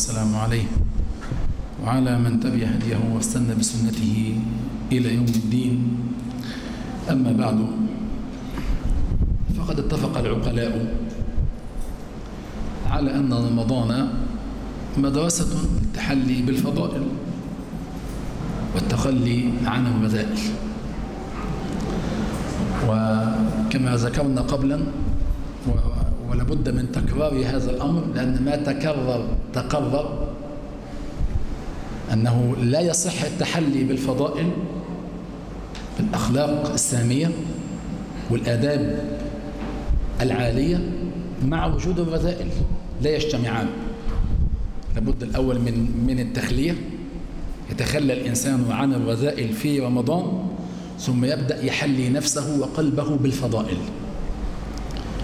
وسلامه عليه. وعلى من تبع هديه واستنى بسنته إلى يوم الدين. أما بعد فقد اتفق العقلاء على أن رمضان مدرسة التحلي بالفضائل والتخلي عن الرذائل وكما ذكرنا قبلا ولابد من تكرار هذا الأمر لأن ما تكرر تقرر أنه لا يصح التحلي بالفضائل الأخلاق السامية والآداب العالية مع وجود الرذائل لا يجتمعان. لابد الأول من من التخلية. يتخلى الإنسان عن الرذائل في رمضان ثم يبدأ يحلي نفسه وقلبه بالفضائل.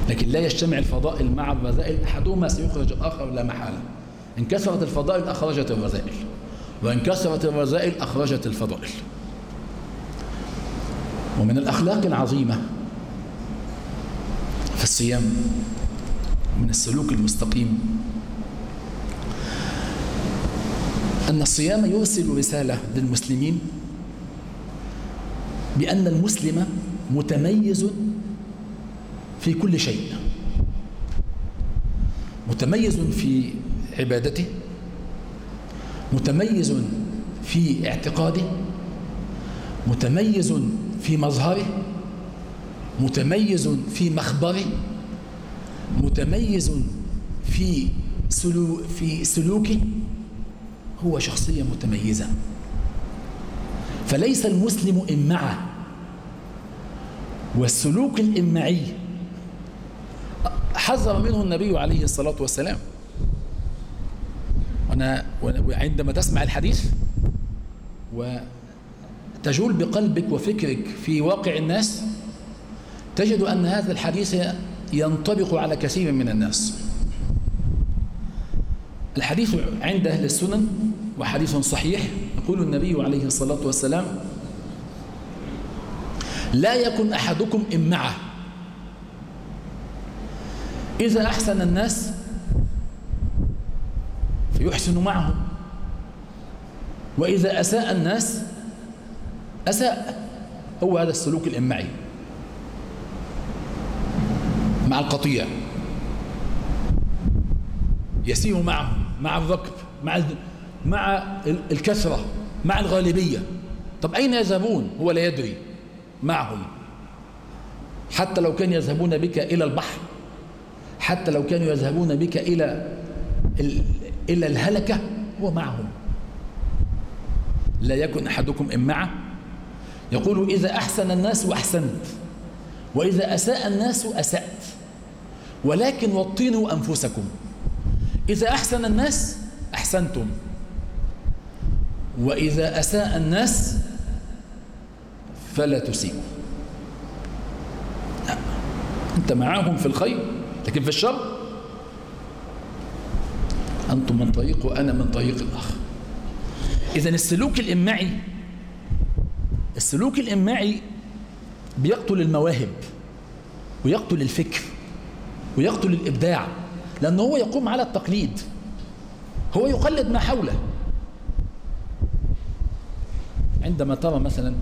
لكن لا يجتمع الفضائل مع الرذائل أحدهما سيخرج الآخر لا محالة. إن كثرت الفضائل أخرجت الرذائل وإن كثرت الرذائل أخرجت الفضائل. ومن الأخلاق العظيمة في الصيام من السلوك المستقيم أن الصيام يرسل رسالة للمسلمين بأن المسلم متميز في كل شيء. متميز في عبادته متميز في اعتقاده متميز في مظهره متميز في مخبره متميز في سلو في سلوكه. هو شخصية متميزة. فليس المسلم إمعة والسلوك الإمعي حذر منه النبي عليه الصلاة والسلام. وأنا وعندما تسمع الحديث وتجول بقلبك وفكرك في واقع الناس تجد أن هذا الحديث ينطبق على كثير من الناس. الحديث عند أهل السنن وحديث صحيح. يقول النبي عليه الصلاة والسلام لا يكن أحدكم إمعة إذا أحسن الناس فيحسن معهم وإذا أساء الناس أساء. هو هذا السلوك الإمعي مع القطيع. يسير معهم مع الركب مع مع الكثرة مع الغالبية. طب أين يذهبون؟ هو لا يدري. معهم. حتى لو كانوا يذهبون بك إلى البحر حتى لو كانوا يذهبون بك إلى إلى الهلكة هو معهم. لا يكن أحدكم إمعة يقول إذا أحسن الناس وأحسنت وإذا أساء الناس أسأت ولكن وطنوا أنفسكم. إذا أحسن الناس أحسنتم. وإذا أساء الناس فلا تسيئوا. أنت معاهم في الخير؟ لكن في الشر أنتم من طريق وأنا من طريق الآخر. إذا السلوك الإمعي السلوك الإمعي بيقتل المواهب ويقتل الفكر ويقتل الإبداع لأنه هو يقوم على التقليد. هو يقلد ما حوله. عندما ترى مثلا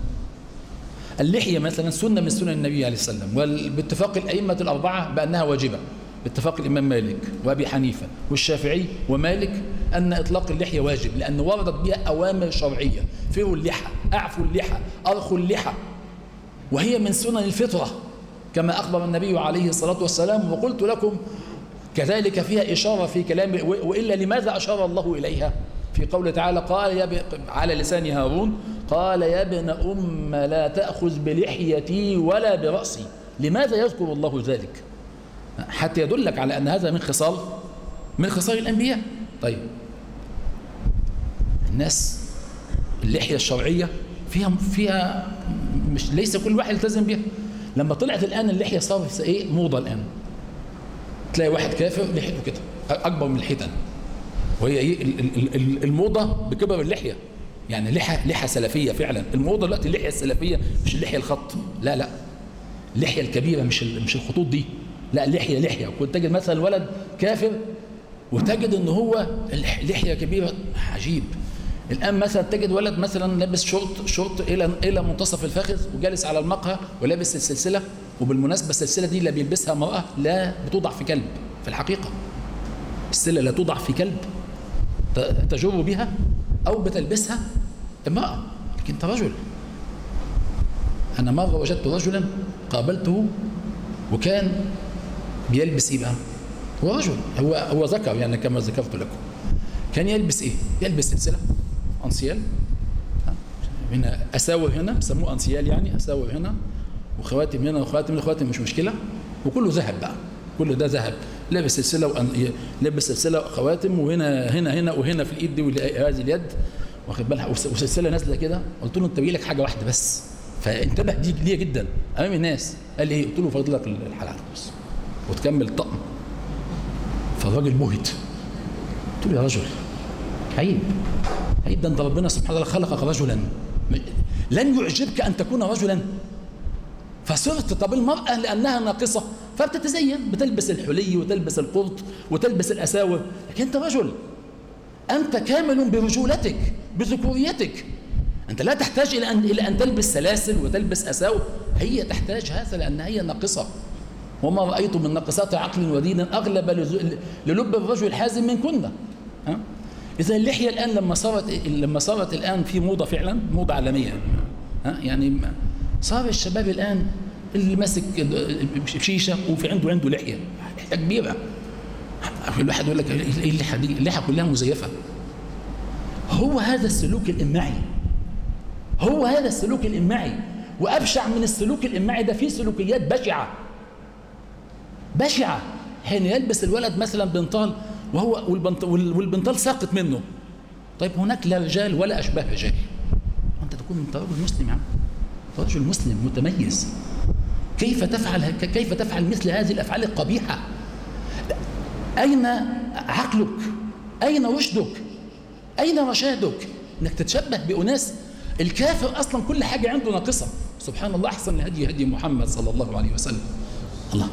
اللحية مثلا سنة من سنن النبي عليه السلام وباتفاق الأئمة الأربعة بأنها واجبة. باتفاق الإمام مالك وأبي حنيفة والشافعي ومالك أن إطلاق اللحية واجب لأن وردت بها أوامر شرعية فروا اللحى أعفوا اللحى أرخوا اللحى وهي من سنن الفطرة كما أخبر النبي عليه الصلاة والسلام وقلت لكم كذلك فيها إشارة في كلام وإلا لماذا أشار الله إليها؟ في قوله تعالى قال يا على لسان هارون قال يا ابن أم لا تأخذ بلحيتي ولا برأسي لماذا يذكر الله ذلك؟ حتى يدلك على أن هذا من خصال من خصال الأنبياء. طيب. الناس اللحية الشرعية فيها فيها مش ليس كل واحد يلتزم بها لما طلعت الآن اللحية صارت إيه؟ موضة الآن. تلاقي واحد كافر لحيته كده. أكبر من الحيتان وهي إيه؟ الموضة بكبر اللحية. يعني لحى لحى سلفية فعلا. الموضة دلوقتي اللحية السلفية مش اللحية الخط. لا لا. اللحية الكبيرة مش مش الخطوط دي. لا لحية لحية. وكنت تجد مثلا ولد كافر وتجد إن هو لحية كبيرة عجيب. الآن مثلا تجد ولد مثلا لابس شورت شورت إلى إلى منتصف الفخذ وجالس على المقهى ولابس السلسلة وبالمناسبة السلسلة دي لا بيلبسها امرأة لا بتوضع في كلب في الحقيقة. السلسلة لا توضع في كلب تجر بها أو بتلبسها امرأة. لكن أنت رجل. أنا مرة وجدت رجلا قابلته وكان بيلبس إيه بقى؟ هو رجل. هو هو ذكر يعني كما ذكرت لكم. كان يلبس إيه؟ يلبس سلسلة. أنسيال. هنا أساور هنا بيسموه أنسيال يعني أساور هنا. وخواتم هنا وخواتم الخواتم مش مشكلة. وكله ذهب بقى. كل ده ذهب. لابس سلسلة وأن... لابس سلسلة خواتم وهنا هنا هنا وهنا في الإيد دي وهذه اليد. واخد بالك؟ وسلسلة نازلة كده. قلت له أنت لك حاجة واحدة بس. فانتبه دي ليا جدا أمام الناس. قال لي إيه؟ قلت له فضلك الحلقة. بس وتكمل طقم. فالراجل بهت قلت له يا رجل عيب عيب ده انت ربنا سبحانه وتعالى خلقك رجلا. لن يعجبك أن تكون رجلا. فصرت طب المرأة لأنها ناقصة فبتتزين بتلبس الحلي وتلبس القرط وتلبس الأساور لكن أنت رجل أنت كامل برجولتك بذكوريتك. أنت لا تحتاج إلى أن, إلى أن تلبس سلاسل وتلبس أساور هي تحتاج هذا لأنها هي ناقصة. وما رأيت من ناقصات عقل ودين أغلب للب الرجل الحازم من كنا ها؟ إذا اللحية الآن لما صارت لما صارت الآن في موضة فعلا موضة عالمية ها؟ يعني صار الشباب الآن اللي ماسك شيشة وفي عنده عنده لحية لحية كبيرة. الواحد يقول لك إيه اللحية دي؟ اللحية كلها مزيفة. هو هذا السلوك الإمعي هو هذا السلوك الإمعي وأبشع من السلوك الإمعي ده فيه سلوكيات بشعة. بشعة. حين يلبس الولد مثلا بنطال وهو والبنطال ساقط منه. طيب هناك لا رجال ولا أشباه رجال أنت تكون من رجل مسلم يعني رجل مسلم متميز. كيف تفعل كيف تفعل مثل هذه الأفعال القبيحة؟ أين عقلك؟ أين رشدك؟ أين رشادك؟ إنك تتشبه بأناس. الكافر أصلا كل حاجة عنده ناقصة. سبحان الله أحسن الهدي هدي محمد صلى الله عليه وسلم. الله.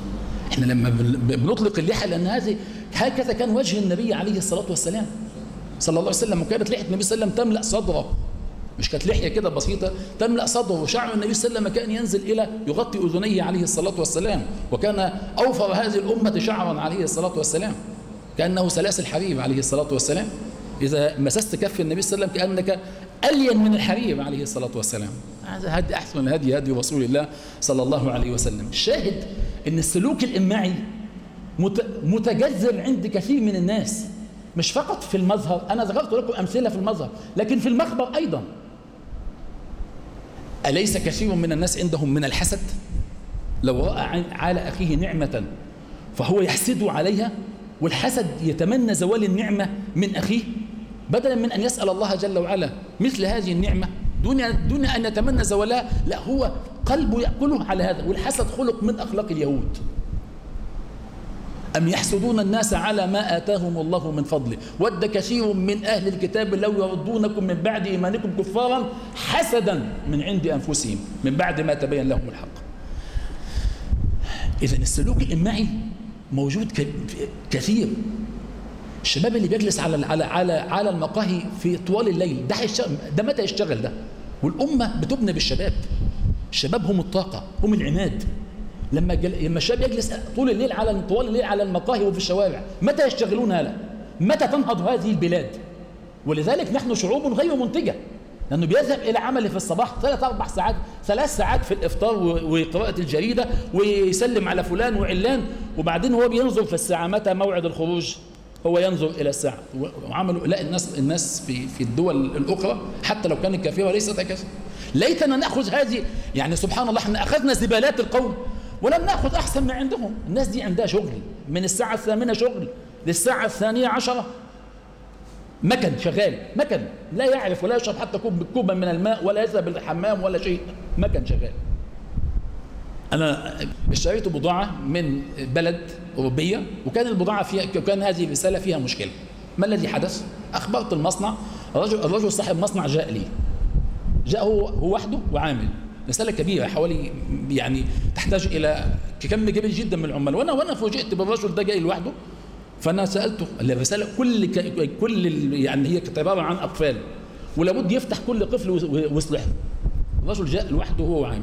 إحنا لما بنطلق اللحى لأن هذه هكذا كان وجه النبي عليه الصلاة والسلام. صلى الله عليه وسلم وكانت لحية النبي صلى الله عليه وسلم تملأ صدره. مش كانت لحية كده بسيطة تملأ صدره. وشعر النبي صلى الله عليه وسلم كأن ينزل إلى يغطي أذنيه عليه الصلاة والسلام. وكان اوفر هذه الأمة شعرا عليه الصلاة والسلام. كأنه سلاسل حبيب عليه الصلاة والسلام. إذا مسست كف النبي صلى الله عليه وسلم كأنك ألين من الحبيب عليه الصلاة والسلام. هذا هدي أحسن هدي هدي رسول الله صلى الله عليه وسلم. الشاهد إن السلوك الامعي متجذر عند كثير من الناس. مش فقط في المظهر أنا ذكرت لكم أمثلة في المظهر لكن في المخبر أيضا. أليس كثير من الناس عندهم من الحسد؟ لو رأى على أخيه نعمة فهو يحسد عليها والحسد يتمنى زوال النعمة من أخيه بدلا من أن يسأل الله جل وعلا مثل هذه النعمة. دون, دون أن يتمنى زوالها لا هو قلبه يأكله على هذا والحسد خلق من أخلاق اليهود. أم يحسدون الناس على ما آتاهم الله من فضله ود كثير من أهل الكتاب لو يردونكم من بعد إيمانكم كفارا حسدا من عند أنفسهم من بعد ما تبين لهم الحق. إذا السلوك الإمعي موجود كثير. الشباب اللي بيجلس على على على على المقاهي في طوال الليل ده ده متى يشتغل ده؟ والأمة بتبنى بالشباب. الشباب هم الطاقة هم العماد لما جل... لما الشاب يجلس طول الليل على طوال الليل على المقاهي وفي الشوارع متى يشتغلون هذا؟ متى تنهض هذه البلاد؟ ولذلك نحن شعوب غير منتجة. لأنه بيذهب إلى عمله في الصباح ثلاث أربع ساعات ثلاث ساعات في الإفطار وقراءة الجريدة ويسلم على فلان وعلان وبعدين هو بينظر في الساعة متى موعد الخروج؟ هو ينظر إلى الساعة. وعملوا لا الناس الناس في في الدول الأخرى حتى لو كانت كافرة ليست هكذا ليتنا نأخذ هذه يعني سبحان الله إحنا أخذنا زبالات القوم ولم نأخذ أحسن من عندهم. الناس دي عندها شغل. من الساعة الثامنة شغل للساعة الثانية عشرة. مكن شغال مكن. لا يعرف ولا يشرب حتى كوب كوبا من الماء ولا يذهب الحمام ولا شيء. مكن شغال. أنا اشتريت بضاعة من بلد أوروبية وكان البضاعة فيها كان هذه الرسالة فيها مشكلة. ما الذي حدث؟ أخبرت المصنع الرجل, الرجل صاحب المصنع جاء لي. جاء هو, هو وحده وعامل. رسالة كبيرة حوالي يعني تحتاج إلى كم كبير جدا من العمال. وأنا وأنا فوجئت بالرجل ده جاي لوحده. فأنا سألته الرسالة كل. كل يعني هي كانت عبارة عن اطفال ولابد يفتح كل قفل ويص- ويصلحه الرجل جاء لوحده هو عامل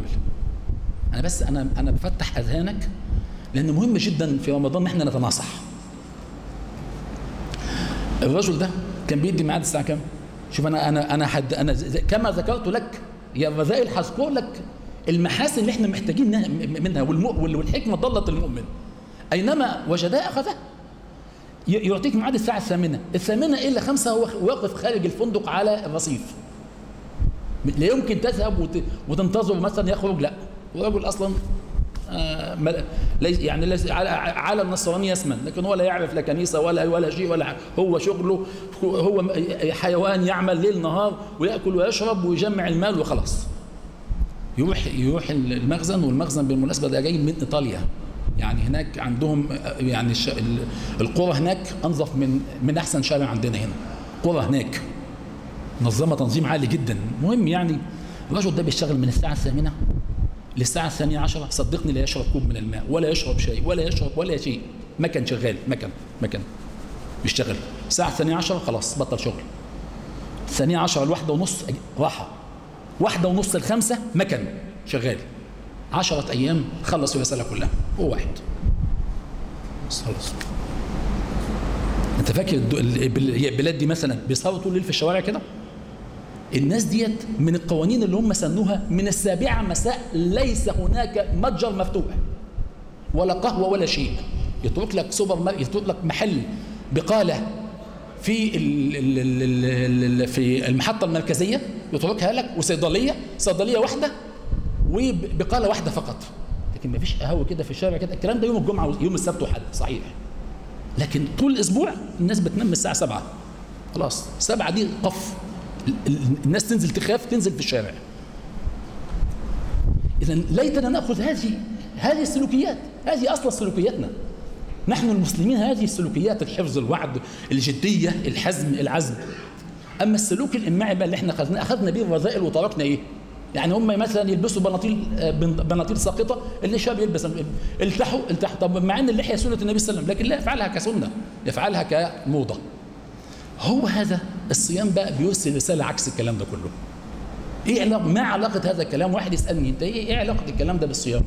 أنا بس أنا أنا بفتح أذهانك. لأن مهم جدا في رمضان إن إحنا نتناصح. الرجل ده كان بيدي ميعاد الساعة كام؟ شوف أنا أنا أنا حد زي- كما ذكرت لك يا الرذائل هذكر لك المحاسن اللي إحنا محتاجين منها- منها والم- وال- والحكمة ضلت المؤمن. أينما وجدها اخذها ي- يعطيك ميعاد الساعة الثامنة. الثامنة الا خمسة هو واقف خارج الفندق على الرصيف؟ لا يمكن تذهب وت- وتنتظر مثلا يخرج لا. الرجل مل- ليس يعني ليس على النصرانيه اسما لكن هو لا يعرف لا كنيسة ولا ولا شيء ولا هو شغله هو حيوان يعمل ليل نهار ويأكل ويشرب ويجمع المال وخلاص. يروح يروح المخزن والمخزن بالمناسبة ده جاي من إيطاليا. يعني هناك عندهم آه، يعني القرى هناك أنظف من من أحسن شارع عندنا هنا. قرى هناك. منظمة تنظيم عالي جدا. مهم يعني الرجل ده بيشتغل من الساعة الثامنة للساعة الثانية عشرة صدقني لا يشرب كوب من الماء ولا يشرب شيء ولا يشرب ولا شيء. مكن شغال مكن مكن بيشتغل. الساعة الثانية عشرة خلاص بطل شغل. الثانية عشرة الواحدة ونص راحة. واحدة ونص الخمسة مكن شغال. عشرة أيام خلص الرسالة كلها. هو واحد. خلص أنت فاكر البلاد دي مثلا طول الليل في الشوارع كده؟ الناس ديت من القوانين اللي هم سنوها من السابعة مساء ليس هناك متجر مفتوح. ولا قهوة ولا شيء. يترك لك سوبر يترك لك محل بقالة في في المحطة المركزية يتركها لك وصيدلية صيدلية واحدة وبقالة واحدة فقط. لكن ما فيش قهوة كده في الشارع كده. الكلام ده يوم الجمعة ويوم السبت وحد صحيح. لكن طول الأسبوع الناس بتنام الساعة سبعة. خلاص. سبعة دي قف. الناس تنزل تخاف تنزل في الشارع. إذا ليتنا نأخذ هذه هذه السلوكيات هذه أصل سلوكياتنا. نحن المسلمين هذه السلوكيات الحفظ الوعد الجدية الحزم العزم. أما السلوك الإمعي بقى اللي إحنا أخذنا أخذنا به الرذائل وتركنا إيه؟ يعني هم مثلا يلبسوا بناطيل آه، بن- بناطيل ساقطة اللي الشاب يلبس. التحوا التحوا. طب مع إن اللحيه سنة النبي صلى الله عليه وسلم لكن لا يفعلها كسنة يفعلها كموضة. هو هذا الصيام بقى بيرسل رسالة عكس الكلام ده كله. إيه علاقه ما علاقة هذا الكلام؟ واحد يسألني أنت إيه إيه علاقة الكلام ده بالصيام؟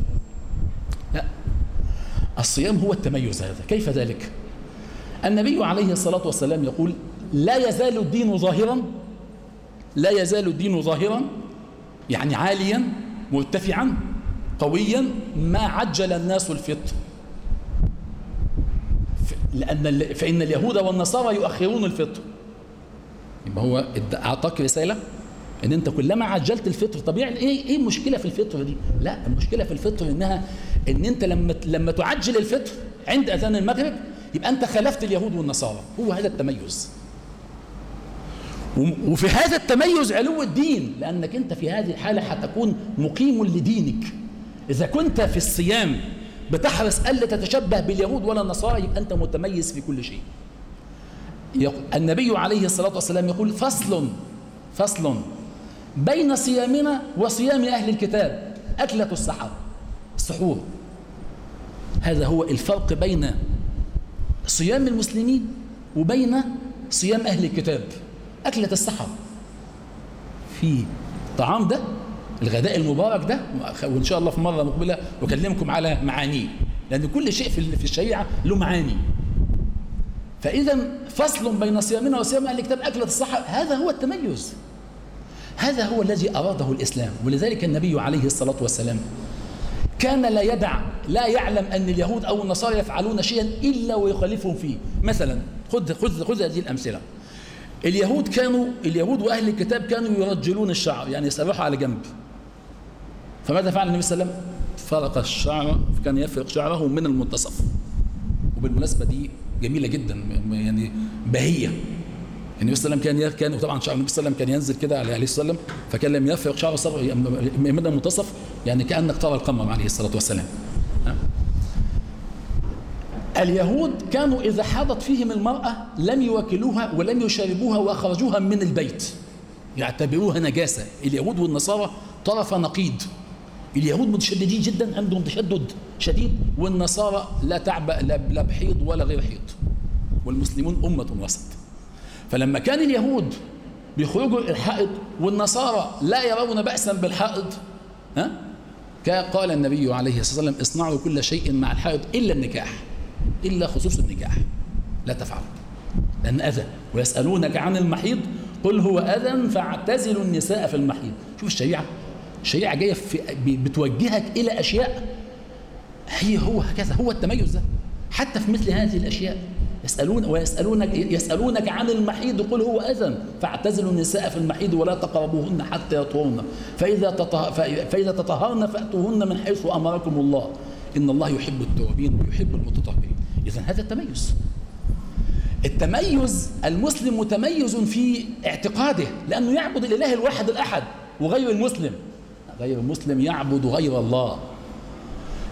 لا. الصيام هو التميز هذا. كيف ذلك؟ النبي عليه الصلاة والسلام يقول لا يزال الدين ظاهرا لا يزال الدين ظاهرا يعني عاليا مرتفعا قويا ما عجل الناس الفطر. لأن فإن اليهود والنصارى يؤخرون الفطر. يبقى هو أعطاك رسالة إن أنت كلما عجلت الفطر طبيعي إيه إيه المشكلة في الفطر دي؟ لا المشكلة في الفطر إنها إن أنت لما لما تعجل الفطر عند أذان المغرب يبقى أنت خالفت اليهود والنصارى. هو هذا التميز. وفي هذا التميز علو الدين لأنك أنت في هذه الحالة هتكون مقيم لدينك. إذا كنت في الصيام بتحرص ألا تتشبه باليهود ولا النصارى يبقى أنت متميز في كل شيء. النبي عليه الصلاة والسلام يقول فصل فصل بين صيامنا وصيام أهل الكتاب أكلة السحر السحور. هذا هو الفرق بين صيام المسلمين وبين صيام أهل الكتاب أكلة السحر. في طعام ده الغداء المبارك ده وإن شاء الله في مرة مقبلة أكلمكم على معانيه لأن كل شيء في الشريعة له معاني. فإذا فصل بين صيامنا وصيام أهل الكتاب أكلة السحر هذا هو التميز. هذا هو الذي أراده الإسلام. ولذلك النبي عليه الصلاة والسلام كان لا يدع لا يعلم أن اليهود أو النصارى يفعلون شيئا إلا ويخالفهم فيه. مثلا خذ خذ خذ هذه الأمثلة. اليهود كانوا اليهود وأهل الكتاب كانوا يرجلون الشعر يعني يسرحوا على جنب. فماذا فعل النبي صلى الله عليه وسلم؟ فرق الشعر كان يفرق شعره من المنتصف وبالمناسبة دي جميلة جدا يعني بهية. النبي صلى الله عليه وسلم كان كان وطبعا شعر النبي صلى الله عليه وسلم كان ينزل كده عليه الصلاة والسلام فكان لم يفرق شعره صبر من المنتصف يعني كأنك ترى القمر عليه الصلاة والسلام؟ اليهود كانوا إذا حاضت فيهم المرأة لم يوكلوها ولم يشربوها وأخرجوها من البيت. يعتبروها نجاسة. اليهود والنصارى طرف نقيض. اليهود متشددين جدا عندهم تشدد شديد والنصارى لا تعبأ لا بحيض ولا غير حيض. والمسلمون أمة وسط. فلما كان اليهود بيخرجوا الحائض والنصارى لا يرون بأسا بالحائض ها؟ قال النبي عليه الصلاة والسلام اصنعوا كل شيء مع الحائض إلا النكاح إلا خصوص النكاح. لا تفعلوا لأن أذى. ويسألونك عن المحيض قل هو أذى فاعتزلوا النساء في المحيض. شوف الشريعة. الشريعة جاية في بتوجهك إلى أشياء. هي هو هكذا هو التميز ده. حتى في مثل هذه الأشياء يسألون ويسألونك يسألونك عن المحيض قل هو أذى. فاعتزلوا النساء في المحيض ولا تقربوهن حتى يطهرن. فإذا فإذا تطهرن فأتوهن من حيث أمركم الله. إن الله يحب التوابين ويحب المتطهرين. إذا هذا التميز. التميز المسلم متميز في اعتقاده لأنه يعبد الإله الواحد الأحد وغير المسلم. غير المسلم يعبد غير الله.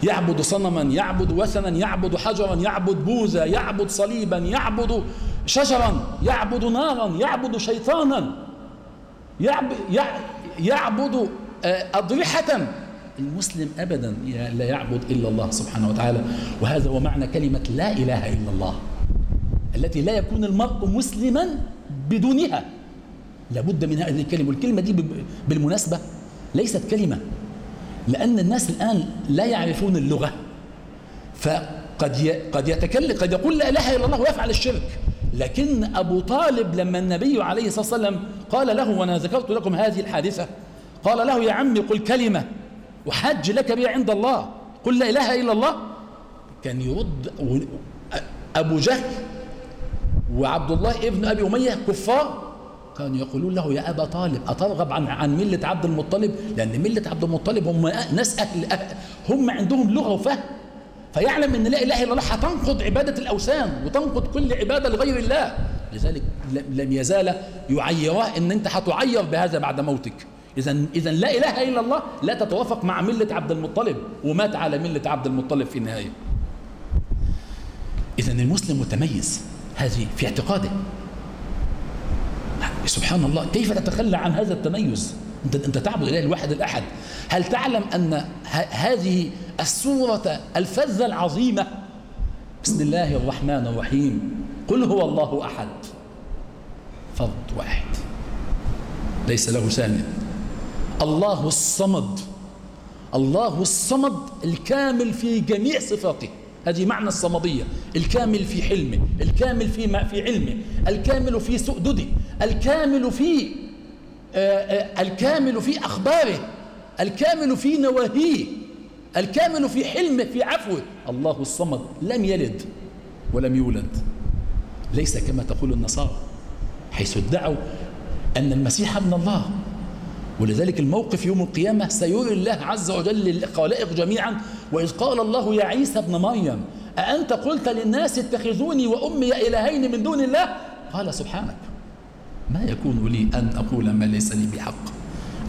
يعبد صنما يعبد وثنا يعبد حجرا يعبد بوذا يعبد صليبا يعبد شجرا يعبد نارا يعبد شيطانا. يعبد, يعبد أضرحة. المسلم أبدا لا يعبد إلا الله سبحانه وتعالى. وهذا هو معنى كلمة لا إله إلا الله التي لا يكون المرء مسلما بدونها. لابد من هذه الكلمة والكلمة دي بالمناسبة ليست كلمة لأن الناس الآن لا يعرفون اللغة. فقد قد يتكلم قد يقول لا إله إلا الله ويفعل الشرك. لكن أبو طالب لما النبي عليه الصلاة والسلام قال له وأنا ذكرت لكم هذه الحادثة قال له يا عمي قل كلمة وحج لك بها عند الله قل لا إله إلا الله كان يرد أبو جهل وعبد الله ابن أبي أمية كفار كانوا يقولون له يا أبا طالب أترغب عن عن ملة عبد المطلب؟ لأن ملة عبد المطلب هم ناس أهل, هم عندهم لغة وفهم. فيعلم أن لا إله إلا الله هتنقض عبادة الأوثان وتنقض كل عبادة لغير الله. لذلك لم يزال يعيراه أن أنت هتعير بهذا بعد موتك. إذا إذا لا إله إلا الله لا تتوافق مع ملة عبد المطلب ومات على ملة عبد المطلب في النهاية. إذا المسلم متميز هذه في اعتقاده. سبحان الله كيف تتخلى عن هذا التميز؟ أنت, أنت تعبد الإله الواحد الأحد. هل تعلم أن هذه السورة الفذة العظيمة؟ بسم الله الرحمن الرحيم. قل هو الله أحد. فرد واحد. ليس له ثاني. الله الصمد. الله الصمد الكامل في جميع صفاته. هذه معنى الصمدية. الكامل في حلمه الكامل في ما في علمه الكامل في سؤدده الكامل في آآ آآ الكامل في أخباره الكامل في نواهيه الكامل في حلمه في عفوه. الله الصمد لم يلد ولم يولد. ليس كما تقول النصارى حيث ادعوا أن المسيح ابن الله. ولذلك الموقف يوم القيامة سيري الله عز وجل للخلائق جميعا وإذ قال الله يا عيسى ابن مريم أأنت قلت للناس اتخذوني وأمي إلهين من دون الله؟ قال سبحانك ما يكون لي أن أقول ما ليس لي بحق.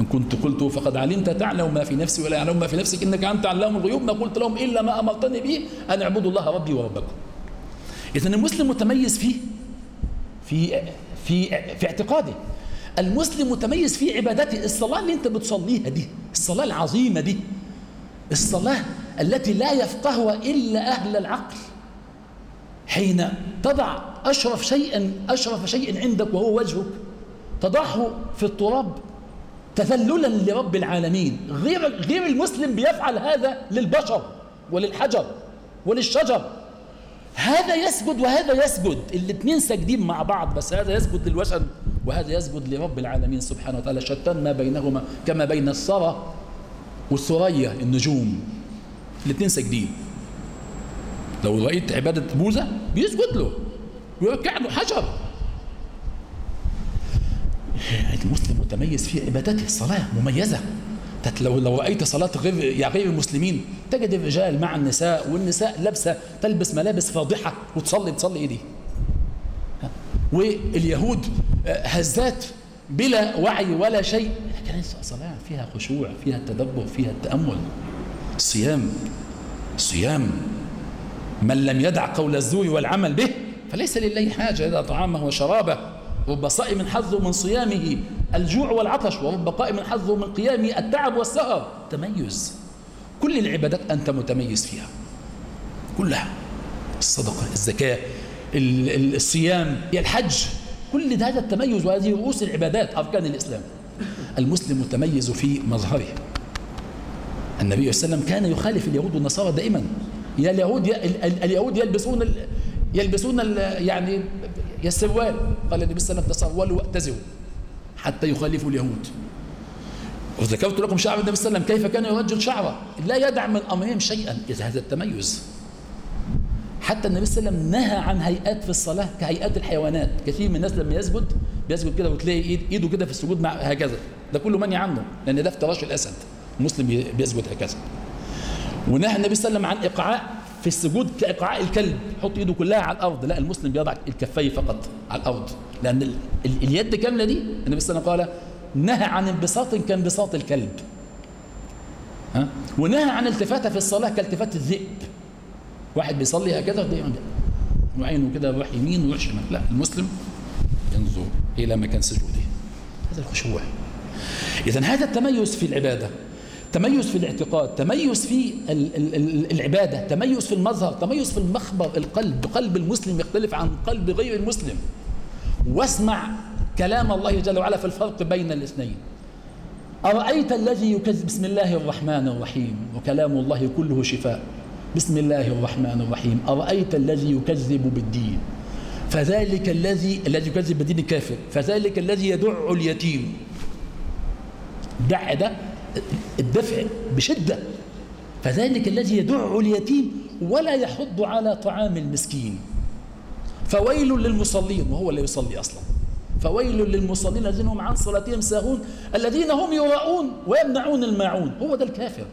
إن كنت قلته فقد علمت تعلم ما في نفسي ولا يعلم ما في نفسك إنك أنت علام الغيوب ما قلت لهم إلا ما أمرتني به أن اعبدوا الله ربي وربكم. إذا المسلم متميز فيه في في في اعتقاده. المسلم متميز في عبادته الصلاة اللي انت بتصليها دي الصلاة العظيمة دي الصلاة التي لا يفقهها إلا أهل العقل. حين تضع أشرف شيء أشرف شيء عندك وهو وجهك تضعه في التراب تذللا لرب العالمين. غير غير المسلم بيفعل هذا للبشر وللحجر وللشجر. هذا يسجد وهذا يسجد. الاثنين ساجدين مع بعض بس هذا يسجد للوثن وهذا يسجد لرب العالمين سبحانه وتعالى. شتان ما بينهما كما بين الثرى والثريا النجوم. الاثنين ساجدين. لو رأيت عبادة بوذا بيسجد له ويركع له حجر. المسلم متميز في عبادته الصلاة مميزة. لو لو رأيت صلاة غير يعني غير المسلمين تجد الرجال مع النساء والنساء لابسة تلبس ملابس فاضحة وتصلي تصلي إيه دي واليهود هزات بلا وعي ولا شيء. لكن صلاة فيها خشوع فيها التدبر فيها التأمل الصيام الصيام من لم يدع قول الزور والعمل به فليس لله حاجة إذا طعامه وشرابه. رب صائم حظه من صيامه. الجوع والعطش ورب قائم حظه من قيامه التعب والسهر تميز. كل العبادات أنت متميز فيها. كلها. الصدقة الزكاة الصيام الحج. كل هذا التميز وهذه رؤوس العبادات أركان الإسلام. المسلم متميز في مظهره. النبي صلى الله عليه وسلم كان يخالف اليهود والنصارى دائما. يا اليهود اليهود يلبسون يلبسون يعني السروال قال النبي صلى الله عليه وسلم تسرولوا واعتزروا حتى يخالفوا اليهود. وذكرت لكم شعر النبي صلى الله عليه وسلم كيف كان يرجل شعره. لا يدع من امرهم شيئا إذا هذا التميز. حتى النبي صلى الله عليه وسلم نهى عن هيئات في الصلاة كهيئات الحيوانات. كثير من الناس لما يسجد بيسجد كده وتلاقي إيد إيده كده في السجود مع هكذا. ده كله مني عنه لأن ده افتراش الأسد. المسلم بيسجد هكذا. ونهى النبي صلى الله عليه وسلم عن ايقاع في السجود كايقاع الكلب. يحط إيده كلها على الأرض. لا المسلم بيضع الكفي فقط على الأرض. لأن ال ال اليد كاملة دي النبي صلى الله عليه وسلم قال نهى عن انبساط كانبساط الكلب. ها؟ ونهى عن التفاته في الصلاة كالتفات الذئب. واحد بيصلي هكذا وعينه كده يروح يمين ويروح شمال. لا المسلم ينظر إلى مكان سجوده. هذا الخشوع. اذا هذا التميز في العبادة. تميز في الاعتقاد تميز في العبادة تميز في المظهر تميز في المخبر القلب قلب المسلم يختلف عن قلب غير المسلم. واسمع كلام الله جل وعلا في الفرق بين الاثنين. أرأيت الذي يكذب؟ بسم الله الرحمن الرحيم. وكلام الله كله شفاء. بسم الله الرحمن الرحيم. أرأيت الذي يكذب بالدين؟ فذلك الذي الذي يكذب بالدين كافر. فذلك الذي يدع اليتيم. دع ده الدفع بشدة. فذلك الذي يدع اليتيم ولا يحض على طعام المسكين. فويل للمصلين وهو اللي يصلي أصلا. فويل للمصلين الذين هم عن صلاتهم ساهون الذين هم يراؤون ويمنعون الماعون. هو ده الكافر.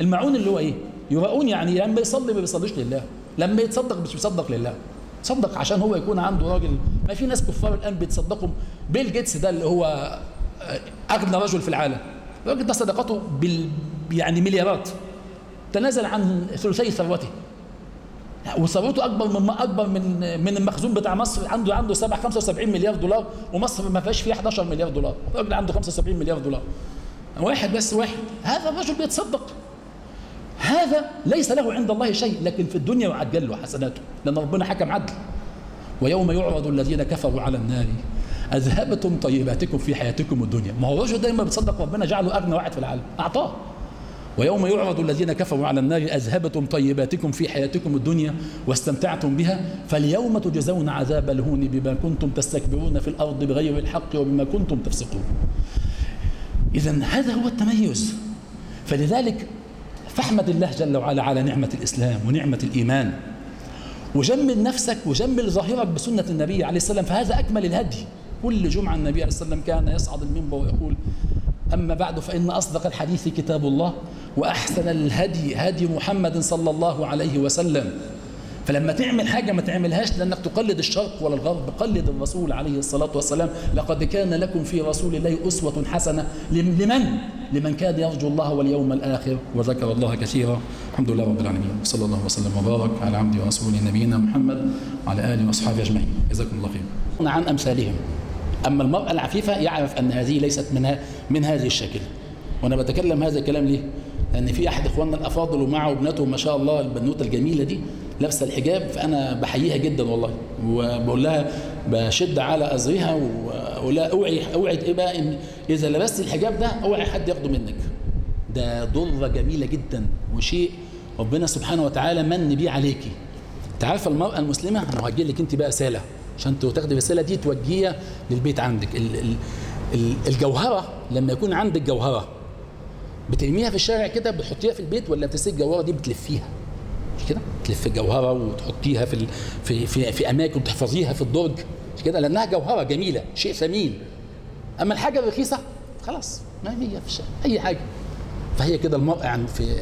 الماعون اللي هو إيه؟ يراؤون يعني لما يصلي ما بيصليش لله. لما يتصدق مش بيصدق لله. صدق عشان هو يكون عنده راجل. ما في ناس كفار الآن بيتصدقوا. بيل جيتس ده اللي هو اغنى رجل في العالم. الراجل ده صدقاته بال يعني مليارات. تنازل عن ثلثي ثروته. وثروته أكبر من أكبر من من المخزون بتاع مصر. عنده عنده 7 75 مليار دولار ومصر ما فيهاش فيها 11 مليار دولار. الراجل عنده 75 مليار دولار. واحد بس واحد. هذا الرجل بيتصدق. هذا ليس له عند الله شيء لكن في الدنيا يعجل له حسناته لأن ربنا حكم عدل. ويوم يعرض الذين كفروا على النار أذهبتم طيباتكم في حياتكم الدنيا. ما هو الرجل دايما بيتصدق ربنا جعله أغنى واحد في العالم. أعطاه. ويوم يعرض الذين كفروا على النار أذهبتم طيباتكم في حياتكم الدنيا واستمتعتم بها؟ فاليوم تجزون عذاب الهون بما كنتم تستكبرون في الأرض بغير الحق وبما كنتم تفسقون. إذا هذا هو التميز. فلذلك فاحمد الله جل وعلا على نعمة الإسلام ونعمة الإيمان. وجمل نفسك وجمل ظاهرك بسنة النبي عليه السلام فهذا أكمل الهدي. كل جمعة النبي عليه الصلاة والسلام كان يصعد المنبر ويقول أما بعد فإن أصدق الحديث كتاب الله وأحسن الهدي هدي محمد صلى الله عليه وسلم. فلما تعمل حاجة ما تعملهاش لأنك تقلد الشرق ولا الغرب قلد الرسول عليه الصلاة والسلام لقد كان لكم في رسول الله أسوة حسنة. لمن؟ لمن كان يرجو الله واليوم الآخر. وذكر الله كثيرا. الحمد لله رب العالمين. صلى الله وسلم وبارك على عبده ورسوله نبينا محمد وعلى آله وأصحابه أجمعين. جزاكم الله خير عن أمثالهم. أما المرأة العفيفة يعرف أن هذه ليست من, من هذه الشكل. وأنا بتكلم هذا الكلام ليه؟ لأن في أحد إخواننا الأفاضل ومعه ابنته ما شاء الله البنوتة الجميلة دي لابسة الحجاب فأنا بحييها جدا والله. وبقول لها بشد على أزرها ولا أوعي أوعد إيه بقى إن إذا لبست الحجاب ده أوعي حد ياخده منك. ده ضرة جميلة جدا وشيء ربنا سبحانه وتعالى من بيه عليكي أنت عارفة المرأة المسلمة؟ أنا هجي لك أنت بقى رسالة عشان تاخدي الرسالة دي توجهيها للبيت عندك. ال ال ال الجوهرة لما يكون عندك جوهرة بترميها في الشارع كده بتحطيها في البيت ولا بتسيب الجوهرة دي بتلفيها؟ مش كده؟ تلف الجوهرة وتحطيها في في في, في أماكن تحفظيها في الدرج. مش كده؟ لأنها جوهرة جميلة شيء ثمين. أما الحاجة الرخيصة خلاص ما هي في الشارع أي حاجة. فهي كده المرأة عند في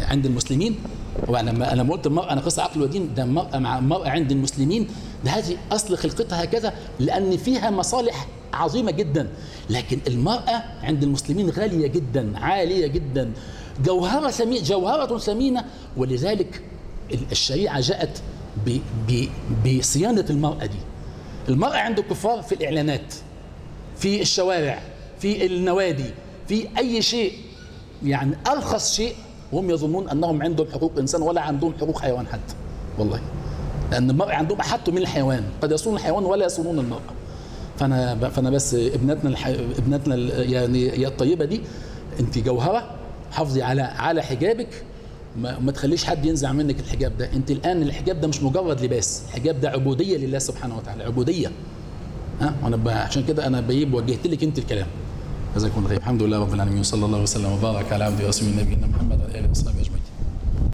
المسلمين ولما أنا قلت المرأة أنا قصة عقل ودين ده المرأة مع المرأة عند المسلمين ده هذه أصل خلقتها هكذا لأن فيها مصالح عظيمة جدا. لكن المرأة عند المسلمين غالية جدا عالية جدا. جوهرة ثمينة جوهرة ثمينة ولذلك الشريعة جاءت بصيانة المرأة دي. المرأة عند الكفار في الإعلانات في الشوارع في النوادي في أي شيء. يعني أرخص شيء وهم يظنون أنهم عندهم حقوق إنسان ولا عندهم حقوق حيوان حتى. والله. لأن المرء عندهم أحط من الحيوان. قد يصون الحيوان ولا يصونون المرء فأنا فأنا بس ابنتنا الح... ابنتنا ال- يعني الطيبة دي أنت جوهرة حافظي على على حجابك. ما, ما تخليش حد ينزع منك الحجاب ده. أنت الآن الحجاب ده مش مجرد لباس. الحجاب ده عبودية لله سبحانه وتعالى. عبودية. ها؟ وأنا ب... عشان كده أنا وجهت لك أنت الكلام. جزاكم الله خير. الحمد لله رب العالمين وصلى الله وسلم وبارك على عبده ورسوله نبينا محمد وعلى آله وصحبه أجمعين.